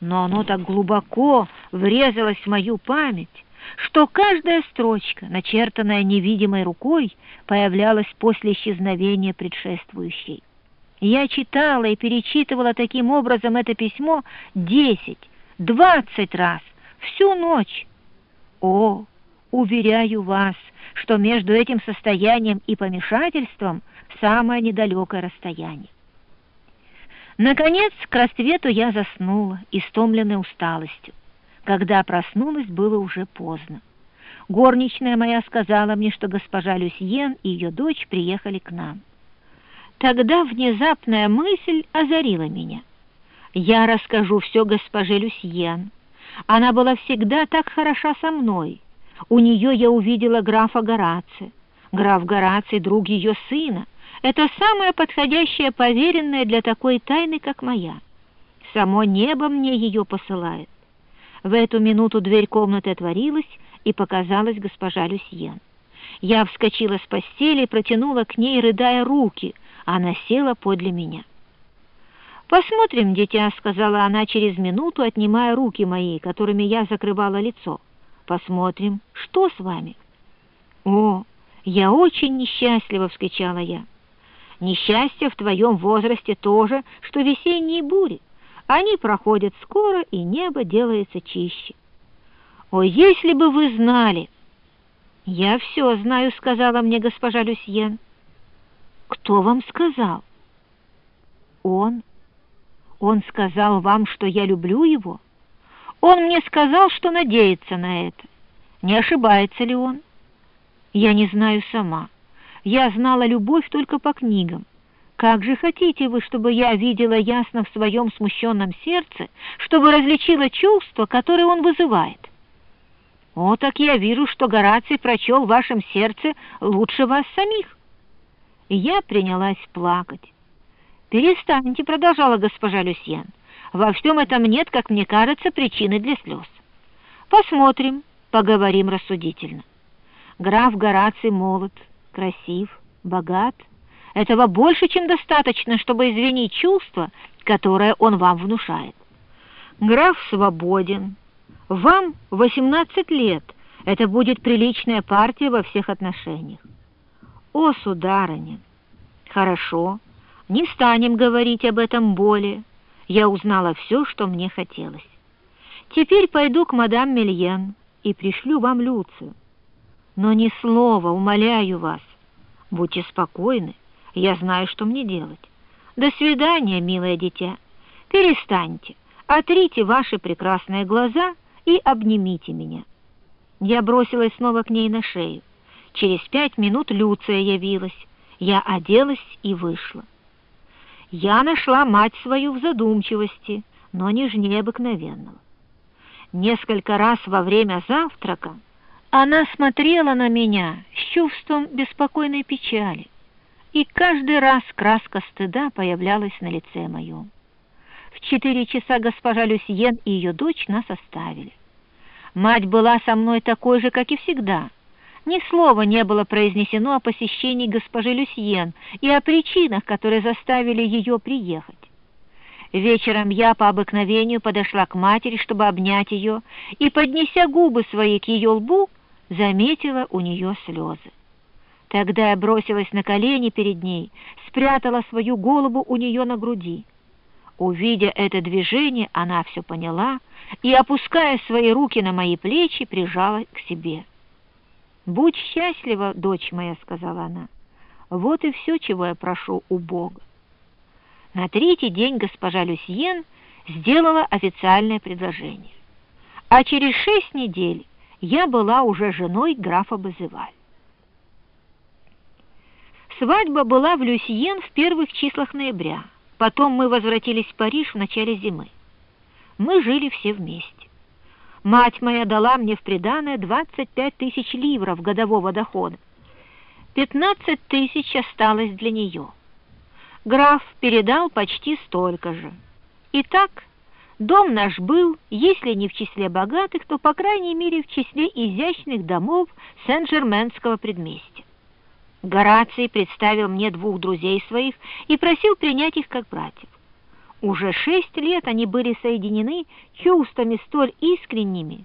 но оно так глубоко врезалось в мою память, что каждая строчка, начертанная невидимой рукой, появлялась после исчезновения предшествующей. Я читала и перечитывала таким образом это письмо десять, двадцать раз, всю ночь. О, уверяю вас, что между этим состоянием и помешательством самое недалекое расстояние. Наконец, к рассвету я заснула, истомленной усталостью. Когда проснулась, было уже поздно. Горничная моя сказала мне, что госпожа Люсьен и ее дочь приехали к нам. Тогда внезапная мысль озарила меня. Я расскажу все госпоже Люсьен. Она была всегда так хороша со мной. У нее я увидела графа Гораци. Граф Гораций — друг ее сына. Это самое подходящее поверенное для такой тайны, как моя. Само небо мне ее посылает. В эту минуту дверь комнаты отворилась, и показалась госпожа Люсьен. Я вскочила с постели и протянула к ней, рыдая руки. Она села подле меня. «Посмотрим, дитя», — сказала она через минуту, отнимая руки мои, которыми я закрывала лицо. «Посмотрим, что с вами?» «О, я очень несчастлива!» — вскричала я. Несчастье в твоем возрасте тоже, что весенние бури. Они проходят скоро, и небо делается чище. О, если бы вы знали! Я все знаю, сказала мне госпожа Люсьен. Кто вам сказал? Он. Он сказал вам, что я люблю его? Он мне сказал, что надеется на это. Не ошибается ли он? Я не знаю сама. Я знала любовь только по книгам. Как же хотите вы, чтобы я видела ясно в своем смущенном сердце, чтобы различила чувства, которые он вызывает? О, так я вижу, что Гораций прочел в вашем сердце лучше вас самих. Я принялась плакать. «Перестаньте», — продолжала госпожа Люсьен. «Во всем этом нет, как мне кажется, причины для слез. Посмотрим, поговорим рассудительно. Граф Гораций молод, красив, богат. Этого больше, чем достаточно, чтобы извинить чувство, которое он вам внушает. Граф свободен. Вам 18 лет. Это будет приличная партия во всех отношениях. О, сударыня! Хорошо, не станем говорить об этом более. Я узнала все, что мне хотелось. Теперь пойду к мадам Мельен и пришлю вам Люцию. Но ни слова, умоляю вас. Будьте спокойны, я знаю, что мне делать. До свидания, милое дитя. Перестаньте, отрите ваши прекрасные глаза и обнимите меня. Я бросилась снова к ней на шею. Через пять минут Люция явилась. Я оделась и вышла. Я нашла мать свою в задумчивости, но нежнее обыкновенного. Несколько раз во время завтрака она смотрела на меня с чувством беспокойной печали, и каждый раз краска стыда появлялась на лице моем. В четыре часа госпожа Люсьен и ее дочь нас оставили. Мать была со мной такой же, как и всегда. Ни слова не было произнесено о посещении госпожи Люсьен и о причинах, которые заставили ее приехать. Вечером я по обыкновению подошла к матери, чтобы обнять ее, и, поднеся губы свои к ее лбу, заметила у нее слезы. Тогда я бросилась на колени перед ней, спрятала свою голову у нее на груди. Увидя это движение, она все поняла и, опуская свои руки на мои плечи, прижала к себе. «Будь счастлива, дочь моя», — сказала она. «Вот и все, чего я прошу у Бога». На третий день госпожа Люсьен сделала официальное предложение. А через шесть недель я была уже женой графа Базываль. Свадьба была в Люсьен в первых числах ноября. Потом мы возвратились в Париж в начале зимы. Мы жили все вместе. Мать моя дала мне в приданое 25 тысяч ливров годового дохода. 15 тысяч осталось для нее. Граф передал почти столько же. Итак, Дом наш был, если не в числе богатых, то, по крайней мере, в числе изящных домов Сен-Жерменского предместья. Гораций представил мне двух друзей своих и просил принять их как братьев. Уже шесть лет они были соединены чувствами столь искренними,